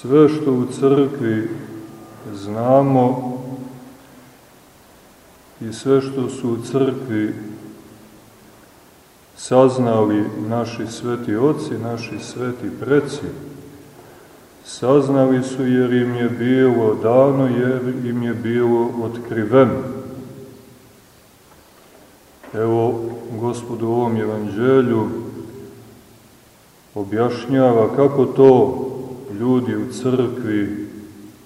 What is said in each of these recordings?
sve što u crkvi znamo i sve što su u crkvi saznali naši sveti oci, naši sveti preci, saznali su jer im je bilo dano, jer im je bilo otkriveno. Evo, gospodu ovom evanđelju objašnjava kako to ljudi u crkvi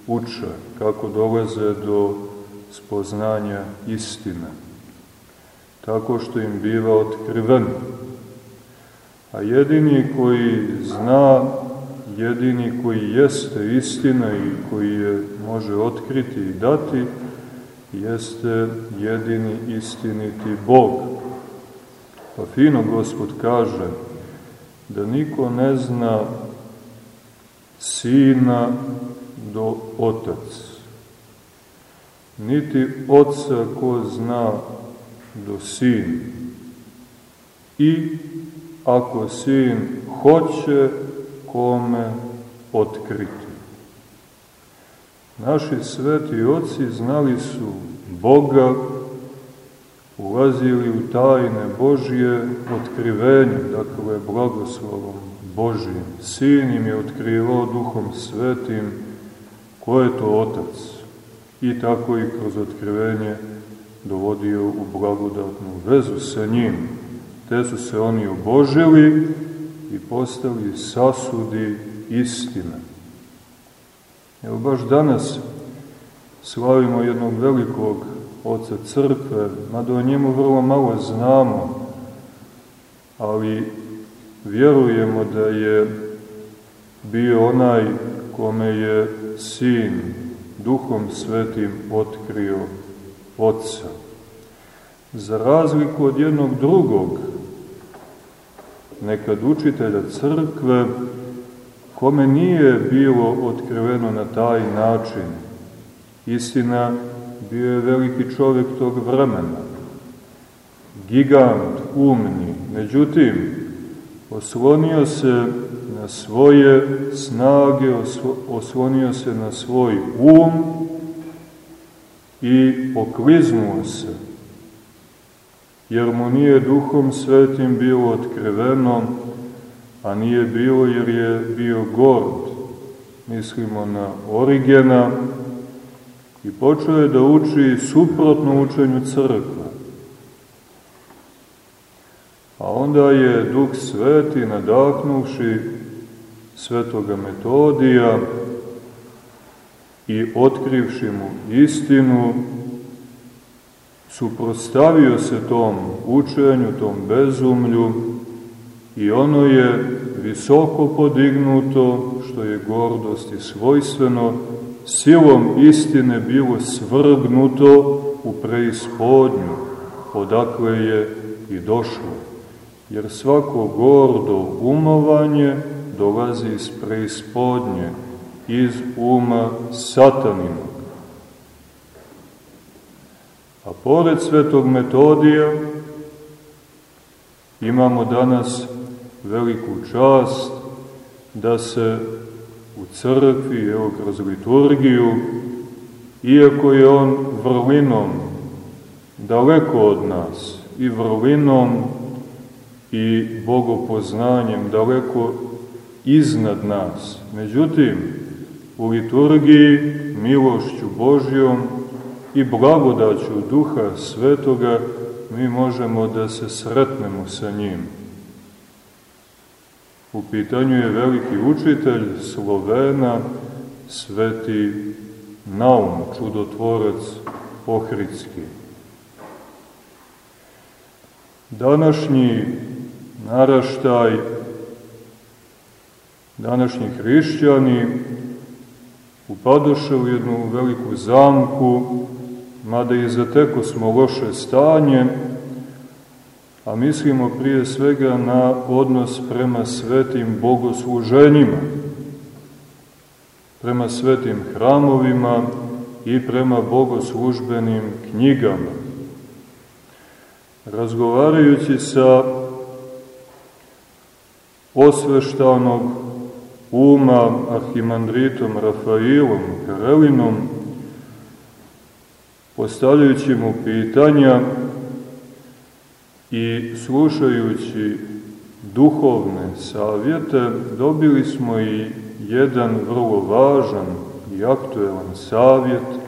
uče, kako dolaze do spoznanja istine, tako što im biva otkriven. A jedini koji zna, jedini koji jeste istina i koji je može otkriti i dati, jeste jedini istiniti Bog. Pa fino Gospod kaže da niko ne zna sina do otac niti oca ko zna do sin. I ako sin hoće, kome otkriti. Naši sveti oci znali su Boga, ulazili u tajne Božje otkrivenje, dakle blagoslovom Božijim. Sin im je otkrivao duhom svetim ko je to otac i tako i kroz otkrivenje dovodio u blagodatnu vezu sa njim. Te su se oni obožili i postali sasudi istine. Evo baš danas slavimo jednog velikog oca crkve, mada o njemu vrlo malo znamo, ali vjerujemo da je bio onaj kome je sin duhom svetim otkrio Otca. Za razliku od jednog drugog, nekad učitelja crkve, kome nije bilo otkriveno na taj način. Istina, bio je veliki čovjek tog vremena, gigant, umni, međutim, oslonio se na svoje snage, oslonio se na svoj um i pokliznuo se, jer mu nije duhom svetim bilo otkriveno, a nije bilo jer je bio gord, mislimo na Origena, i počeo je da uči suprotno učenju crkva. A onda je Duh Sveti, nadahnuvši svetoga Metodija i otkrivši mu istinu, suprostavio se tom učenju, tom bezumlju i ono je visoko podignuto, što je gordost i svojstveno, silom istine bilo svrgnuto u preispodnju, odakle je i došlo. Jer svako gordo umovanje dolazi iz preispodnje, iz uma sataninog. A pored svetog metodija imamo danas veliku čast da se u crkvi, evo kroz liturgiju, iako je on vrlinom daleko od nas i vrlinom i bogopoznanjem daleko iznad nas. Međutim, u liturgiji milošću Božjom i blagodaću Duha Svetoga mi možemo da se sretnemo sa njim. U pitanju je veliki učitelj Slovena, sveti Naum, čudotvorac Ohridski. Današnji naraštaj današnji hrišćani upadoše u jednu veliku zamku, mada i zateko smo loše stanje, a mislimo prije svega na odnos prema svetim bogosluženjima, prema svetim hramovima i prema bogoslužbenim knjigama. Razgovarajući sa osveštanog uma arhimandritom Rafailom Karelinom, postavljajući mu pitanja i slušajući duhovne savjete, dobili smo i jedan vrlo važan i aktuelan savjet,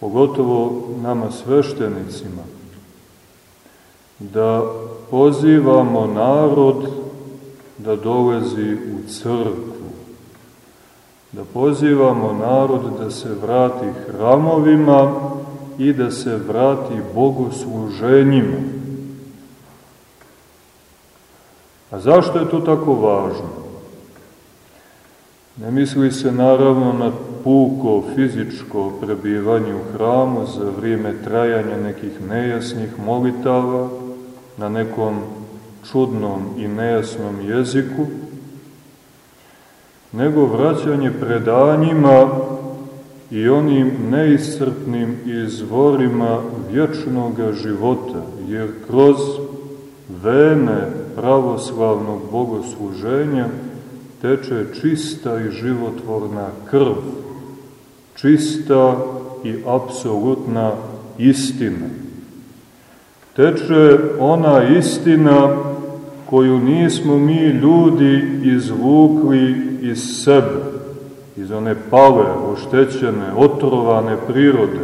pogotovo nama sveštenicima, da pozivamo narod da dolezi u crkvu, da pozivamo narod da se vrati hramovima i da se vrati bogosluženjima. A zašto je to tako važno? Ne misli se naravno na puko fizičko prebivanje u hramu za vrijeme trajanja nekih nejasnih molitava, na nekom čudnom i nejasnom jeziku, nego vraćanje predanjima i onim neiscrpnim izvorima vječnog života, jer kroz vene pravoslavnog bogosluženja teče čista i životvorna krv, čista i apsolutna istina. Teče ona istina koju nismo mi ljudi izvukli iz sebe, iz one pale, oštećene, otrovane prirode,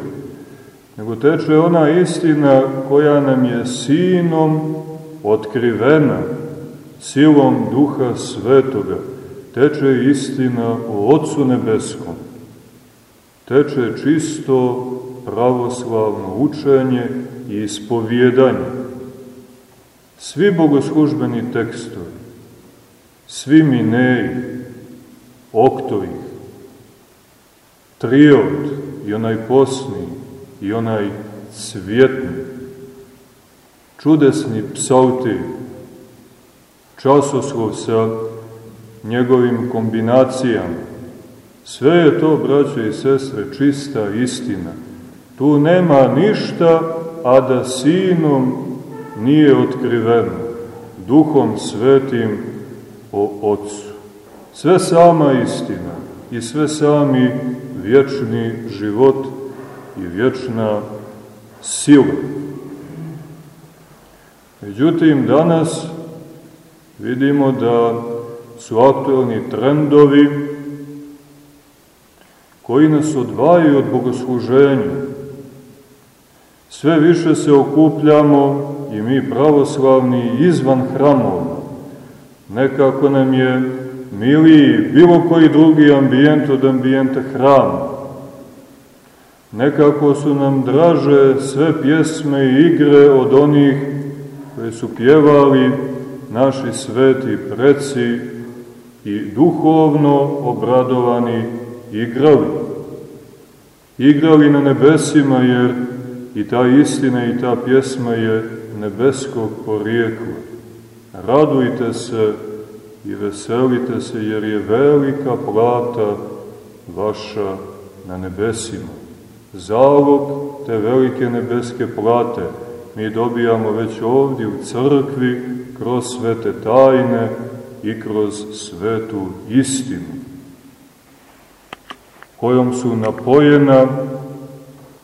nego teče ona istina koja nam je sinom otkrivena silom duha svetoga, teče istina o Otcu Nebeskom, teče čisto pravoslavno učenje i ispovjedanje. Svi bogoslužbeni tekstovi, svi mineji, oktovi, triod i onaj posni i onaj cvjetni, čudesni psalti, časoslov sa njegovim kombinacijama, sve je to, braćo i sestre, čista istina. Tu nema ništa, a da sinom nije otkriveno duhom svetim o Otcu. Sve sama istina i sve sami vječni život i vječna sila. Međutim, danas vidimo da su aktualni trendovi koji nas odvajaju od bogosluženja. Sve više se okupljamo i mi pravoslavni izvan hramova. Nekako nam je miliji bilo koji drugi ambijent od ambijenta hrama. Nekako su nam draže sve pjesme i igre od onih koje su pjevali naši sveti preci i duhovno obradovani igrali. Igrali na nebesima jer i ta istina i ta pjesma je nebeskog porijekla. Radujte se i veselite se, jer je velika plata vaša na nebesima. Zalog te velike nebeske plate mi dobijamo već ovdje u crkvi, kroz svete tajne i kroz svetu istinu, kojom su napojena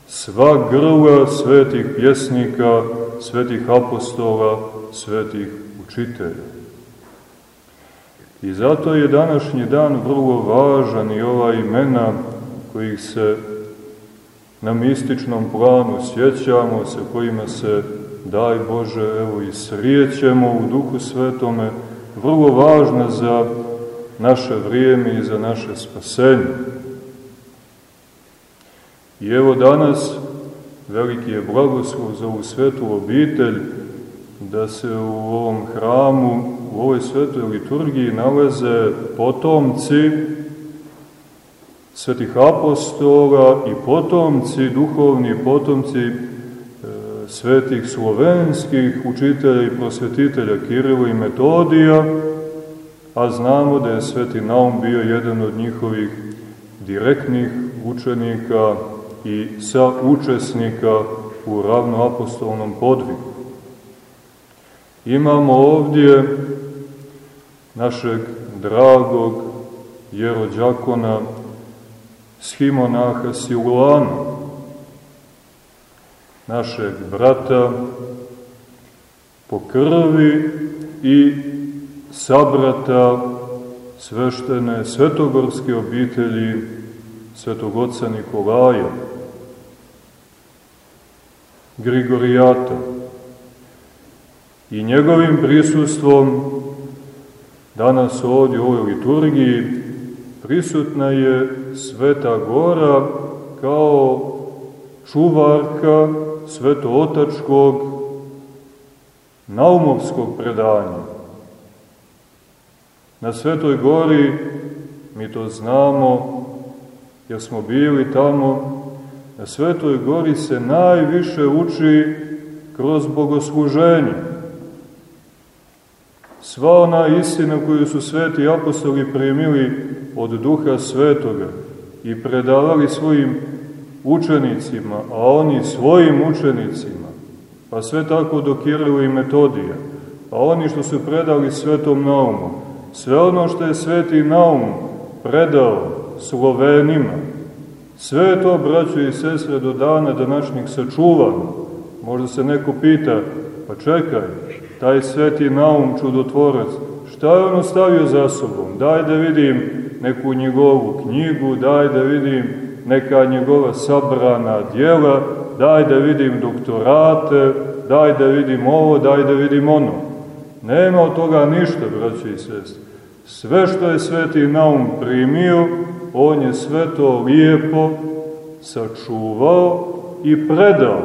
sva grla svetih pjesnika, svetih apostola, svetih učitelja. I zato je današnji dan vrlo važan i ova imena kojih se na mističnom planu sjećamo, sa kojima se, daj Bože, evo i srijećemo u Duhu Svetome, vrlo važna za naše vrijeme i za naše spasenje. I evo danas veliki je blagoslov za ovu svetu obitelj da se u ovom hramu, u ovoj svetoj liturgiji nalaze potomci svetih apostola i potomci, duhovni potomci e, svetih slovenskih učitelja i prosvetitelja Kirila i Metodija, a znamo da je sveti Naum bio jedan od njihovih direktnih učenika i sa učesnika u ravnoapostolnom podvigu. Imamo ovdje našeg dragog jerođakona Schimonaha Silvana, našeg brata po krvi i sabrata sveštene svetogorske obitelji svetog oca Nikolaja, Grigorijata. I njegovim prisustvom danas ovdje u ovoj liturgiji prisutna je Sveta Gora kao čuvarka svetootačkog naumovskog predanja. Na Svetoj gori, mi to znamo, jer smo bili tamo, na Svetoj gori se najviše uči kroz bogosluženje. Sva ona istina koju su sveti apostoli primili od duha svetoga i predavali svojim učenicima, a oni svojim učenicima, pa sve tako do i Metodija, a oni što su predali svetom naumu, sve ono što je sveti naum predao Slovenima, sve to, braćo i sestre, do dana današnjih sačuvano. Možda se neko pita, pa čekaj, taj sveti naum čudotvorac, šta je on ostavio za sobom? Daj da vidim neku njegovu knjigu, daj da vidim neka njegova sabrana dijela, daj da vidim doktorate, daj da vidim ovo, daj da vidim ono. Nema od toga ništa, braći i sestri. Sve što je sveti naum primio, on je sve to lijepo sačuvao i predao,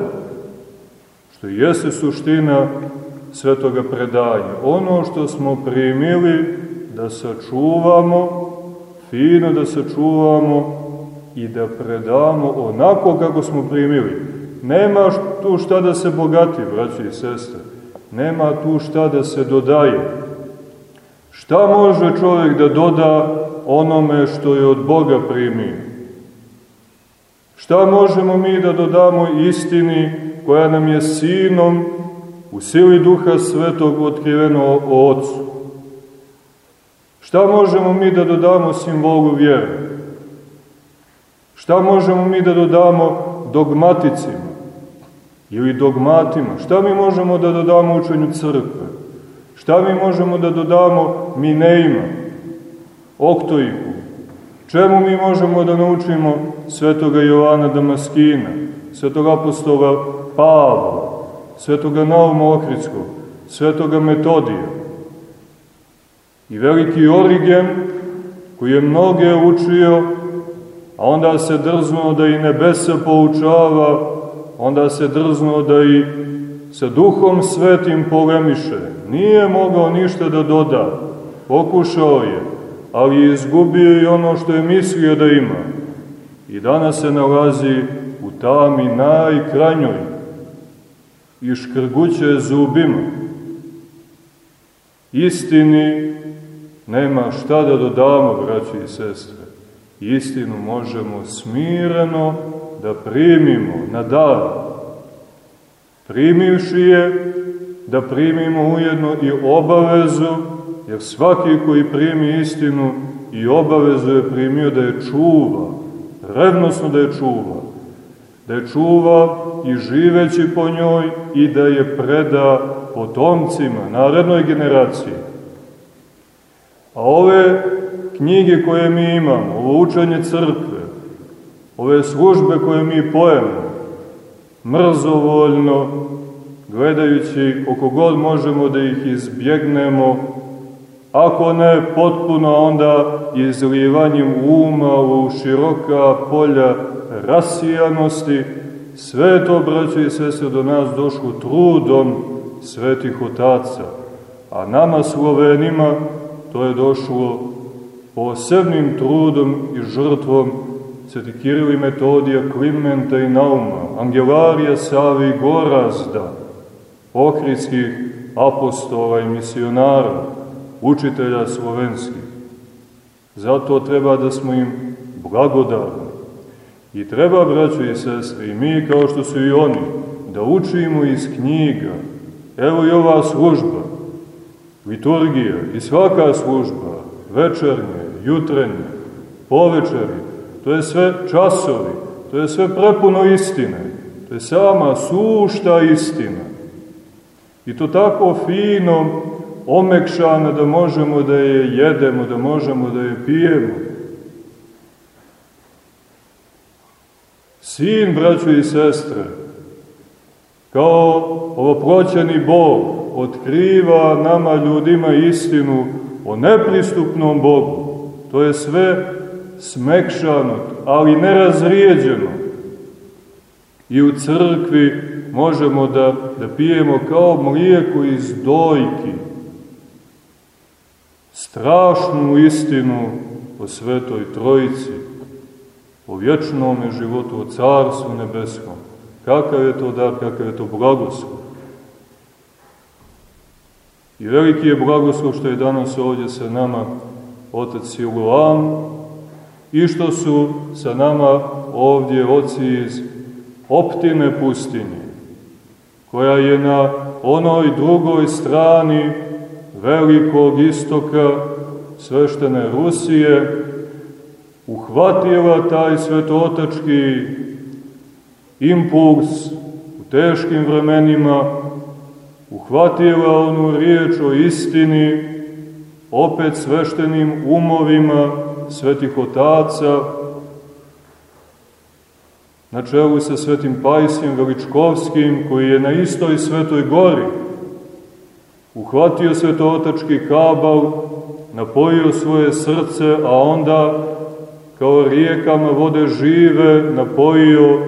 što jeste suština svetoga predanja. Ono što smo primili da sačuvamo, fino da sačuvamo i da predamo onako kako smo primili. Nema tu šta da se bogati, braći i sestre. Nema tu šta da se dodaje. Šta može čovjek da doda onome što je od Boga primio? Šta možemo mi da dodamo istini koja nam je sinom u sili duha svetog otkriveno o Otcu? Šta možemo mi da dodamo simbolu vjere? Šta možemo mi da dodamo dogmaticima ili dogmatima? Šta mi možemo da dodamo učenju crkve? Šta mi možemo da dodamo minejima, oktoiku? Čemu mi možemo da naučimo svetoga Jovana Damaskina, svetoga apostola Pavla, svetoga Nauma Ohridskog, svetoga Metodija? I veliki Origen, koji je mnoge učio, a onda se drznuo da i nebesa poučava, onda se drznuo da i sa duhom svetim polemiše. Nije mogao ništa da doda, pokušao je, ali je izgubio i ono što je mislio da ima. I danas se nalazi u tami najkrajnjoj i škrguće zubima. Istini nema šta da dodamo, braći i sestre istinu možemo smireno da primimo na dar. Primivši je, da primimo ujedno i obavezu, jer svaki koji primi istinu i obavezu je primio da je čuva, revnosno da je čuva, da je čuva i živeći po njoj i da je preda potomcima, narednoj generaciji. A ove knjige koje mi imamo, ovo učenje crkve, ove službe koje mi pojemo, mrzovoljno, gledajući koliko god možemo da ih izbjegnemo, ako ne potpuno, onda izlivanjem uma u široka polja rasijanosti, sve to, braćo i sestre, do nas došlo trudom svetih otaca, a nama Slovenima to je došlo posebnim trudom i žrtvom Sveti Kiril i Metodija, Klimenta i Nauma, Angelarija, Savi i Gorazda, okritskih apostola i misionara, učitelja slovenskih. Zato treba da smo im blagodarni. I treba, braćo i sestre, i mi kao što su i oni, da učimo iz knjiga. Evo i ova služba, liturgija i svaka služba, večernje, jutrenje, povečeri, to je sve časovi, to je sve prepuno istine, to je sama sušta istina. I to tako fino omekšana da možemo da je jedemo, da možemo da je pijemo. Sin, braćo i sestre, kao ovoproćeni Bog, otkriva nama ljudima istinu o nepristupnom Bogu. To je sve smekšano, ali nerazrijeđeno. I u crkvi možemo da, da pijemo kao mlijeko iz dojki. Strašnu istinu o Svetoj Trojici, o vječnom životu, o Carstvu Nebeskom. Kakav je to dar, kakav je to blagoslov. I veliki je blagoslov što je danas ovdje sa nama otac Siluan i što su sa nama ovdje oci iz optine pustinje, koja je na onoj drugoj strani velikog istoka sveštene Rusije uhvatila taj svetotački impuls u teškim vremenima, uhvatila onu riječ o istini, opet sveštenim umovima svetih otaca, na čelu sa svetim Pajsijem Veličkovskim, koji je na istoj svetoj gori uhvatio svetotački kabal, napojio svoje srce, a onda kao rijekama vode žive napojio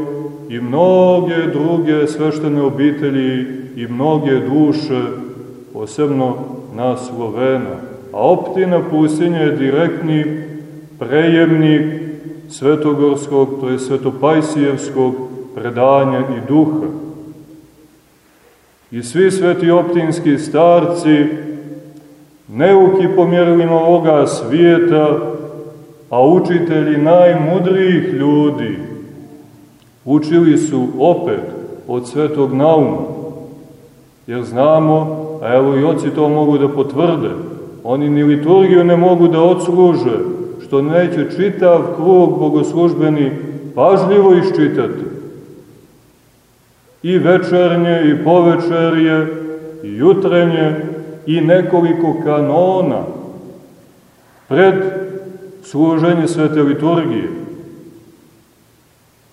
i mnoge druge sveštene obitelji i mnoge duše, posebno nas Slovena. A optina pustinja je direktni prejemnik svetogorskog, to je svetopajsijevskog predanja i duha. I svi sveti optinski starci, neuki po mjerilima ovoga svijeta, a učitelji najmudrijih ljudi, učili su opet od svetog nauma, jer znamo, a evo i oci to mogu da potvrde, oni ni liturgiju ne mogu da odsluže, što neće čitav krug bogoslužbeni pažljivo iščitati. I večernje, i povečerje, i jutrenje, i nekoliko kanona pred služenje svete liturgije.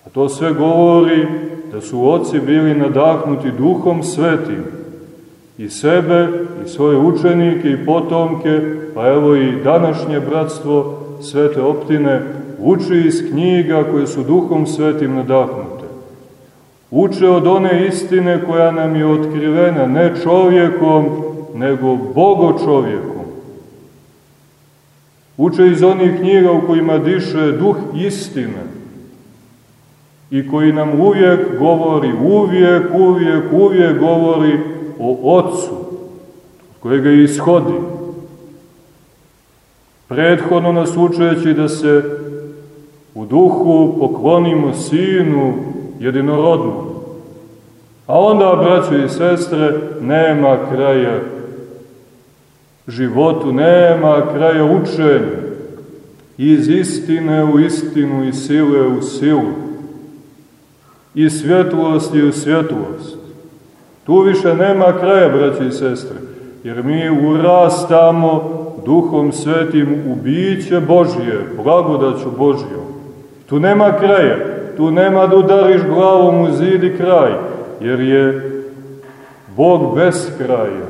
A to sve govori da su oci bili nadahnuti duhom svetim i sebe, i svoje učenike, i potomke, pa evo i današnje bratstvo svete optine, uče iz knjiga koje su duhom svetim nadahnute. Uče od one istine koja nam je otkrivena ne čovjekom, nego Bogo čovjekom. Uče iz onih knjiga u kojima diše duh istine i koji nam uvijek govori, uvijek, uvijek, uvijek govori o Otcu, kojega ishodi prethodno nas učeći da se u duhu poklonimo Sinu jedinorodnom. A onda, braćo i sestre, nema kraja životu, nema kraja učenja. Iz istine u istinu i sile u silu. I svjetlosti u svjetlost. Tu više nema kraja, braći i sestre, jer mi urastamo duhom svetim u biće Božije, blagodaću Božiju. Tu nema kraja, tu nema da udariš glavom u zid i kraj, jer je Bog bez kraja.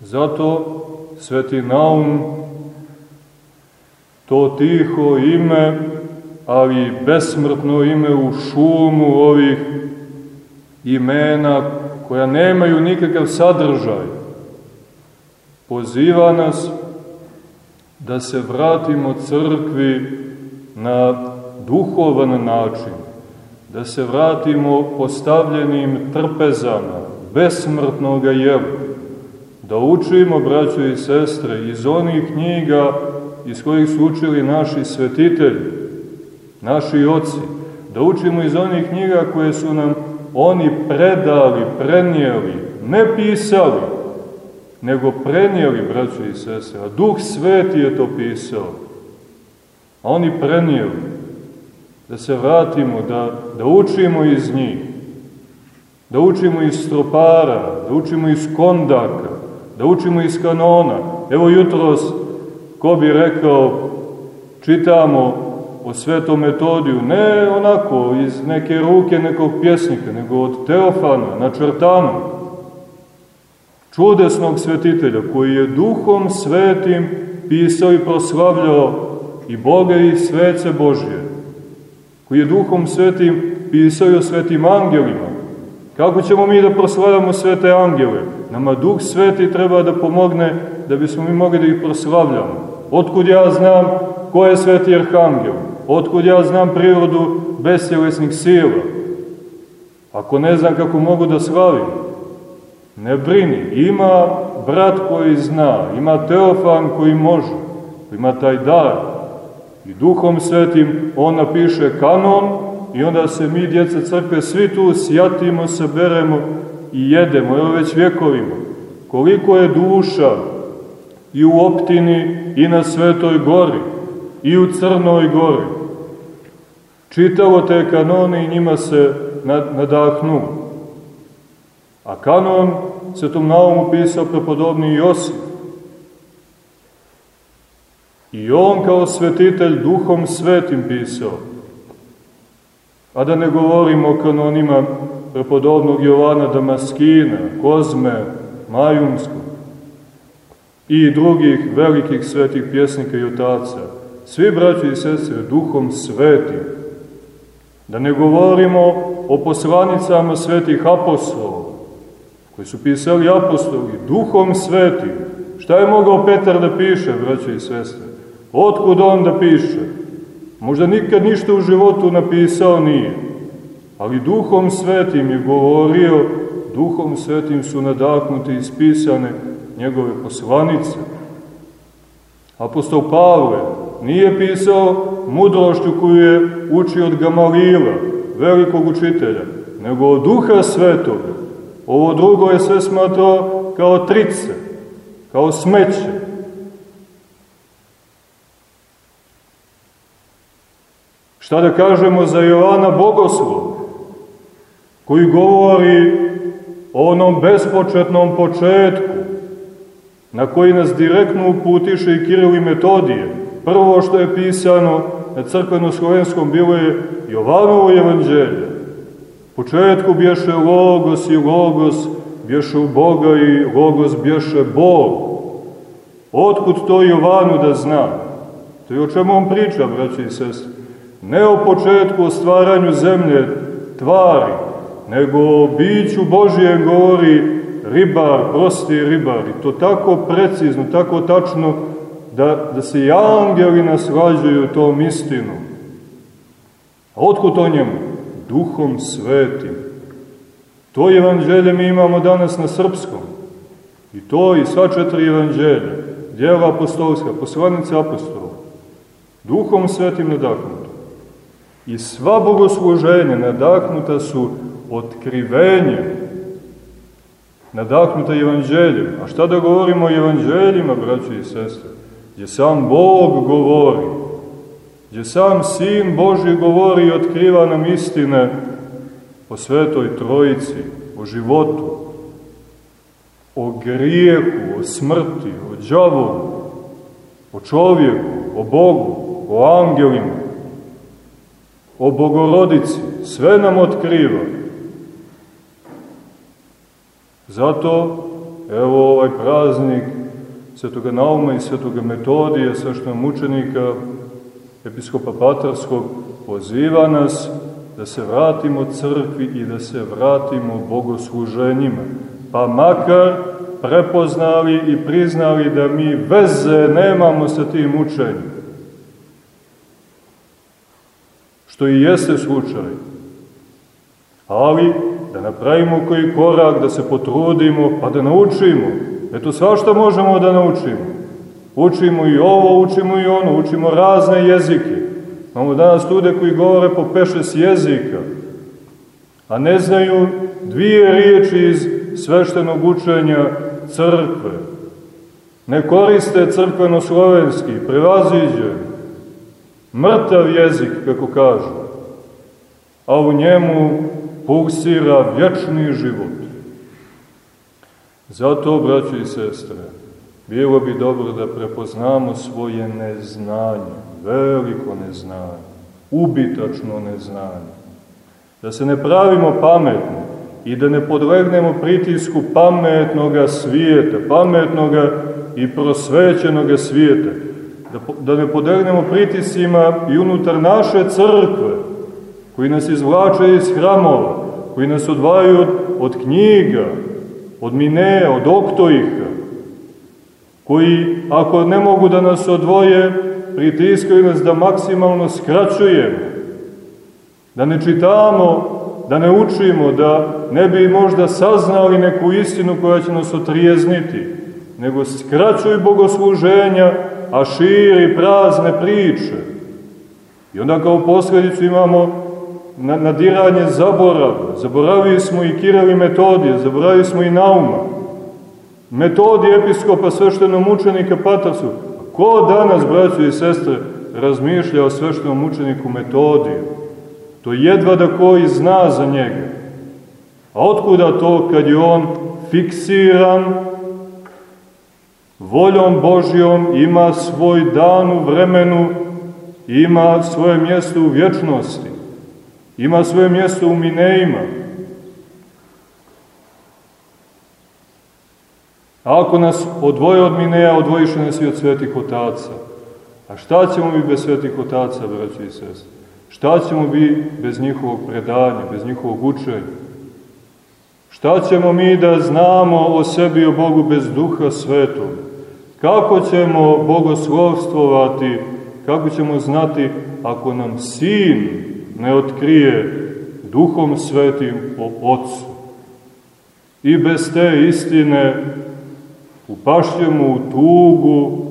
Zato sveti Naum to tiho ime, ali besmrtno ime u šumu ovih imena koja nemaju nikakav sadržaj, poziva nas da se vratimo crkvi na duhovan način, da se vratimo postavljenim trpezama besmrtnog jela, da učimo, braćo i sestre, iz onih knjiga iz kojih su učili naši svetitelji, naši oci, da učimo iz onih knjiga koje su nam oni predali, prenijeli, ne pisali, nego prenijeli, braćo i sestre, a Duh Sveti je to pisao. A oni prenijeli, da se vratimo, da, da učimo iz njih, da učimo iz stropara, da učimo iz kondaka, da učimo iz kanona. Evo jutros, ko bi rekao, čitamo o svetom metodiju, ne onako iz neke ruke nekog pjesnika, nego od Teofana, na črtanu, čudesnog svetitelja, koji je duhom svetim pisao i proslavljao i Boga i svece Božje, koji je duhom svetim pisao i o svetim angelima. Kako ćemo mi da proslavljamo svete angele? Nama duh sveti treba da pomogne da bismo mi mogli da ih proslavljamo. Otkud ja znam ko je sveti arhangel? Otkud ja znam prirodu besjelesnih sila? Ako ne znam kako mogu da slavim, ne brini, ima brat koji zna, ima Teofan koji može, ima taj dar. I duhom svetim on napiše kanon i onda se mi, djeca crkve, svi tu sjatimo, saberemo i jedemo, evo već vjekovima. Koliko je duša i u optini i na Svetoj gori i u Crnoj gori. Čitalo te kanone i njima se nadahnuo. A kanon Svetom naumu pisao prepodobni Josip. I on kao svetitelj duhom svetim pisao. A da ne govorimo o kanonima prepodobnog Jovana Damaskina, Kozme, Majumskog i drugih velikih svetih pjesnika i otaca. Svi braći i sestre duhom svetim. Da ne govorimo o poslanicama svetih apostola, koji su pisali apostoli, duhom svetim. Šta je mogao Petar da piše, braći i sestre? Otkud on da piše? Možda nikad ništa u životu napisao nije, ali duhom svetim je govorio, duhom svetim su nadahnuti i ispisane njegove poslanice. Apostol Pavle nije pisao mudrošću koju je učio od Gamalila, velikog učitelja, nego od duha svetoga. Ovo drugo je sve smatrao kao trice, kao smeće. Šta da kažemo za Jovana Bogoslov, koji govori o onom bespočetnom početku, na koji nas direktno uputiše i Kiril i Metodije. Prvo što je pisano na crkveno-slovenskom bilo je Jovanovo evanđelje. Početku bješe Logos i Logos bješe u Boga i Logos bješe Bog. Otkud to Jovanu da zna? To je o čemu on priča, braći i sestri. Ne o početku, o stvaranju zemlje, tvari, nego o biću Božijem govori ribar, prosti ribar, i to tako precizno, tako tačno, da, da se i angeli naslađuju tom istinom. A otkud to njemu? Duhom svetim. To evanđelje mi imamo danas na srpskom. I to i sva četiri evanđelja, djela apostolska, poslanice apostola, duhom svetim nadahnuto. I sva bogosluženja nadahnuta su otkrivenjem nadahnuta evanđeljem. A šta da govorimo o evanđeljima, braći i sestre? Gdje sam Bog govori, gdje sam Sin Boži govori i otkriva nam istine o svetoj trojici, o životu, o grijehu, o smrti, o džavovu, o čovjeku, o Bogu, o angelima, o Bogorodici, sve nam otkriva. Zato, evo ovaj praznik Svetoga Nauma i Svetoga Metodija, svešnog mučenika, episkopa Patarskog, poziva nas da se vratimo crkvi i da se vratimo bogosluženjima. Pa makar prepoznali i priznali da mi veze nemamo sa tim učenjem. Što i jeste slučaj. Ali da napravimo koji korak, da se potrudimo, pa da naučimo. Eto, svašta možemo da naučimo. Učimo i ovo, učimo i ono, učimo razne jezike. Imamo danas stude koji govore po pešes jezika, a ne znaju dvije riječi iz sveštenog učenja crkve. ne koriste crkveno-slovenski, prevaziđen, mrtav jezik, kako kažu, a u njemu pulsira vječni život. Zato, braći i sestre, bilo bi dobro da prepoznamo svoje neznanje, veliko neznanje, ubitačno neznanje. Da se ne pravimo pametni i da ne podlegnemo pritisku pametnoga svijeta, pametnoga i prosvećenoga svijeta. Da, da ne podlegnemo pritisima i unutar naše crkve, koji nas izvlače iz hramova, koji nas odvajaju od, od knjiga, od mineja, od oktojika, koji, ako ne mogu da nas odvoje, pritiskaju nas da maksimalno skraćujemo, da ne čitamo, da ne učimo, da ne bi možda saznali neku istinu koja će nas otrijezniti, nego skraćuj bogosluženja, a širi prazne priče. I onda kao posledicu imamo nadiranje zaborava. Zaboravili smo i Kirili metodije, zaboravili smo i Nauma. Metodije episkopa sveštenom učenika Patarsu. Ko danas, braćo i sestre, razmišlja o sveštenom učeniku metodiju? To jedva da koji zna za njega. A otkuda to kad je on fiksiran voljom Božjom, ima svoj dan u vremenu, ima svoje mjesto u vječnosti, ima svoje mjesto u Minejima. A ako nas odvoje od Mineja, odvojiše nas i od svetih otaca. A šta ćemo mi bez svetih otaca, braći i sestri? Šta ćemo mi bez njihovog predanja, bez njihovog učenja? Šta ćemo mi da znamo o sebi i o Bogu bez duha svetog? Kako ćemo bogoslovstvovati, kako ćemo znati ako nam sin ne otkrije duhom svetim o Otcu? I bez te istine upašćemo u tugu,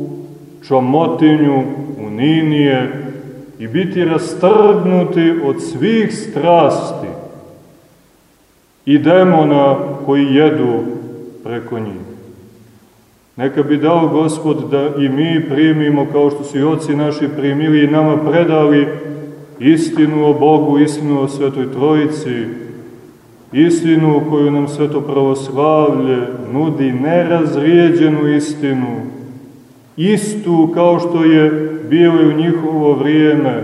čomotinju, uninije i biti rastrgnuti od svih strasti i demona koji jedu preko njih. Neka bi dao Gospod da i mi primimo, kao što su i oci naši primili i nama predali, istinu o Bogu, istinu o Svetoj Trojici, istinu koju nam Sveto pravoslavlje nudi, nerazrijeđenu istinu, istu kao što je bilo i u njihovo vrijeme,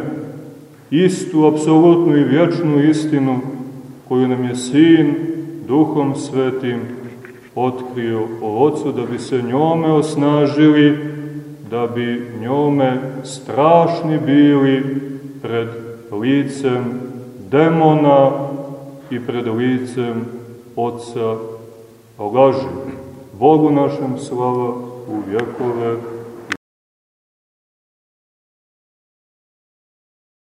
istu, apsolutnu i vječnu istinu koju nam je Sin Duhom Svetim otkrio o Otcu, da bi se njome osnažili, da bi njome strašni bili pred licem demona i pred licem Otca laži. Bogu našem slava u vjekove